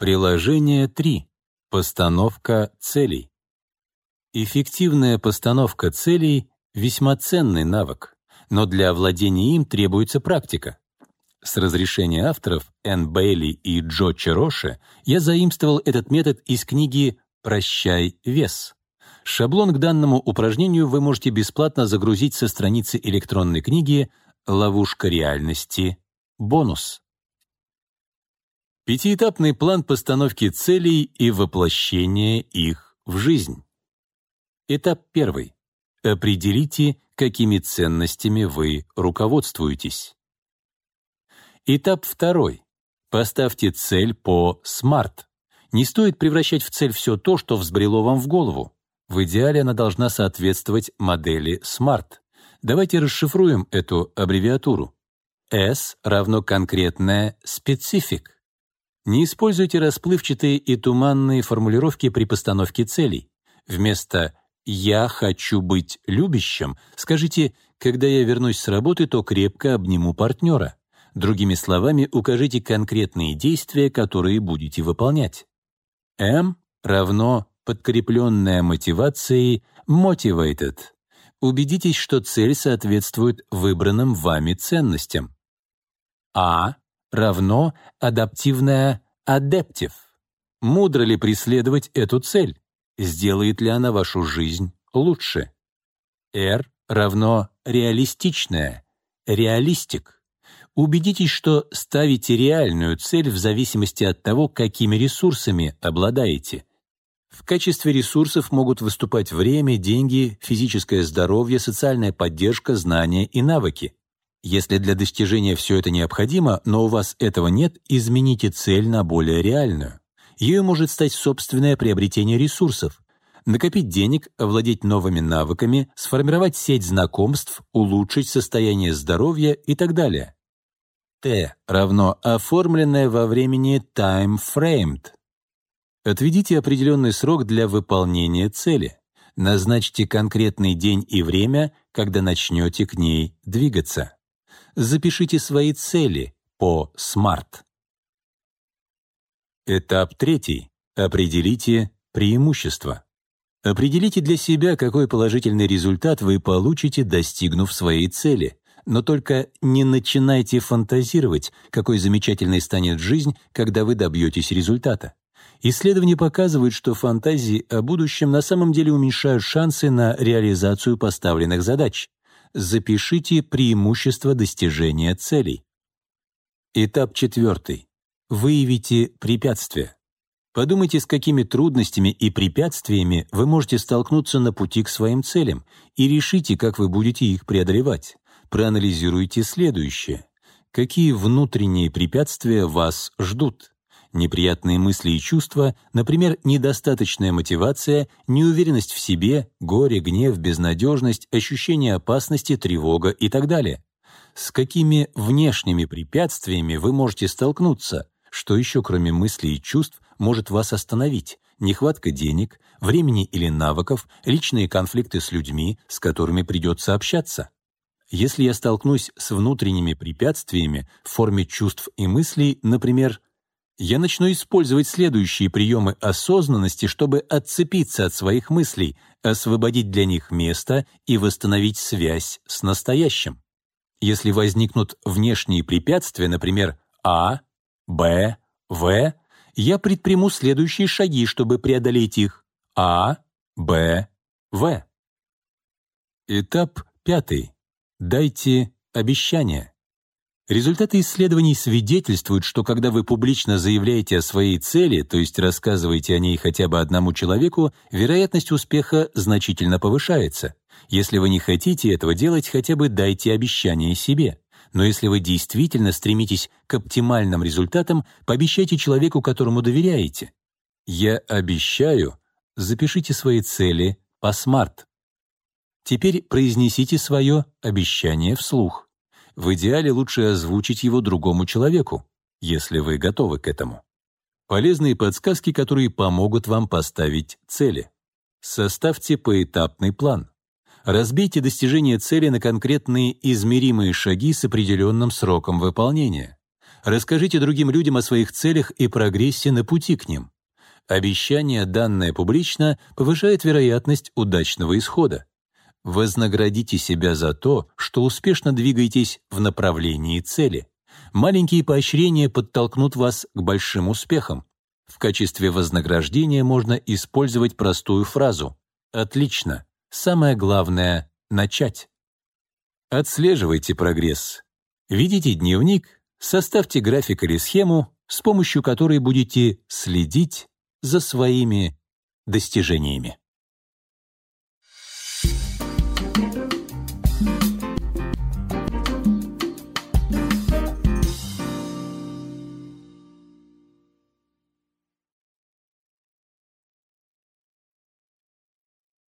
Приложение 3. Постановка целей. Эффективная постановка целей — весьма ценный навык, но для овладения им требуется практика. С разрешения авторов Энн Бейли и Джо Чероши я заимствовал этот метод из книги «Прощай, вес». Шаблон к данному упражнению вы можете бесплатно загрузить со страницы электронной книги «Ловушка реальности. Бонус». Пятиэтапный план постановки целей и воплощения их в жизнь. Этап первый. Определите, какими ценностями вы руководствуетесь. Этап второй. Поставьте цель по SMART. Не стоит превращать в цель все то, что взбрело вам в голову. В идеале она должна соответствовать модели SMART. Давайте расшифруем эту аббревиатуру. S равно конкретное specific. Не используйте расплывчатые и туманные формулировки при постановке целей. Вместо «я хочу быть любящим» скажите «когда я вернусь с работы, то крепко обниму партнера». Другими словами, укажите конкретные действия, которые будете выполнять. М равно подкрепленная мотивацией motivated. Убедитесь, что цель соответствует выбранным вами ценностям. А равно адаптивная adaptive. Мудро ли преследовать эту цель? Сделает ли она вашу жизнь лучше? R равно реалистичная, реалистик. Убедитесь, что ставите реальную цель в зависимости от того, какими ресурсами обладаете. В качестве ресурсов могут выступать время, деньги, физическое здоровье, социальная поддержка, знания и навыки. Если для достижения все это необходимо, но у вас этого нет, измените цель на более реальную. Ею может стать собственное приобретение ресурсов, накопить денег, овладеть новыми навыками, сформировать сеть знакомств, улучшить состояние здоровья и так далее. Т равно оформленное во времени time-framed. Отведите определенный срок для выполнения цели. Назначьте конкретный день и время, когда начнете к ней двигаться. Запишите свои цели по SMART. Этап третий. Определите преимущества. Определите для себя, какой положительный результат вы получите, достигнув своей цели но только не начинайте фантазировать, какой замечательной станет жизнь, когда вы добьетесь результата. Исследования показывают, что фантазии о будущем на самом деле уменьшают шансы на реализацию поставленных задач. Запишите преимущества достижения целей. Этап четвертый. Выявите препятствия. Подумайте, с какими трудностями и препятствиями вы можете столкнуться на пути к своим целям, и решите, как вы будете их преодолевать проанализируйте следующее. Какие внутренние препятствия вас ждут? Неприятные мысли и чувства, например, недостаточная мотивация, неуверенность в себе, горе, гнев, безнадежность, ощущение опасности, тревога и так далее. С какими внешними препятствиями вы можете столкнуться? Что еще, кроме мыслей и чувств, может вас остановить? Нехватка денег, времени или навыков, личные конфликты с людьми, с которыми придется общаться. Если я столкнусь с внутренними препятствиями в форме чувств и мыслей, например, я начну использовать следующие приемы осознанности, чтобы отцепиться от своих мыслей, освободить для них место и восстановить связь с настоящим. Если возникнут внешние препятствия, например, А, Б, В, я предприму следующие шаги, чтобы преодолеть их. А, Б, В. Этап пятый. Дайте обещание. Результаты исследований свидетельствуют, что когда вы публично заявляете о своей цели, то есть рассказываете о ней хотя бы одному человеку, вероятность успеха значительно повышается. Если вы не хотите этого делать, хотя бы дайте обещание себе. Но если вы действительно стремитесь к оптимальным результатам, пообещайте человеку, которому доверяете. «Я обещаю» запишите свои цели по SMART. Теперь произнесите свое обещание вслух. В идеале лучше озвучить его другому человеку, если вы готовы к этому. Полезные подсказки, которые помогут вам поставить цели. Составьте поэтапный план. Разбейте достижение цели на конкретные измеримые шаги с определенным сроком выполнения. Расскажите другим людям о своих целях и прогрессе на пути к ним. Обещание, данное публично, повышает вероятность удачного исхода. Вознаградите себя за то, что успешно двигаетесь в направлении цели. Маленькие поощрения подтолкнут вас к большим успехам. В качестве вознаграждения можно использовать простую фразу «Отлично, самое главное — начать». Отслеживайте прогресс. Ведите дневник, составьте график или схему, с помощью которой будете следить за своими достижениями.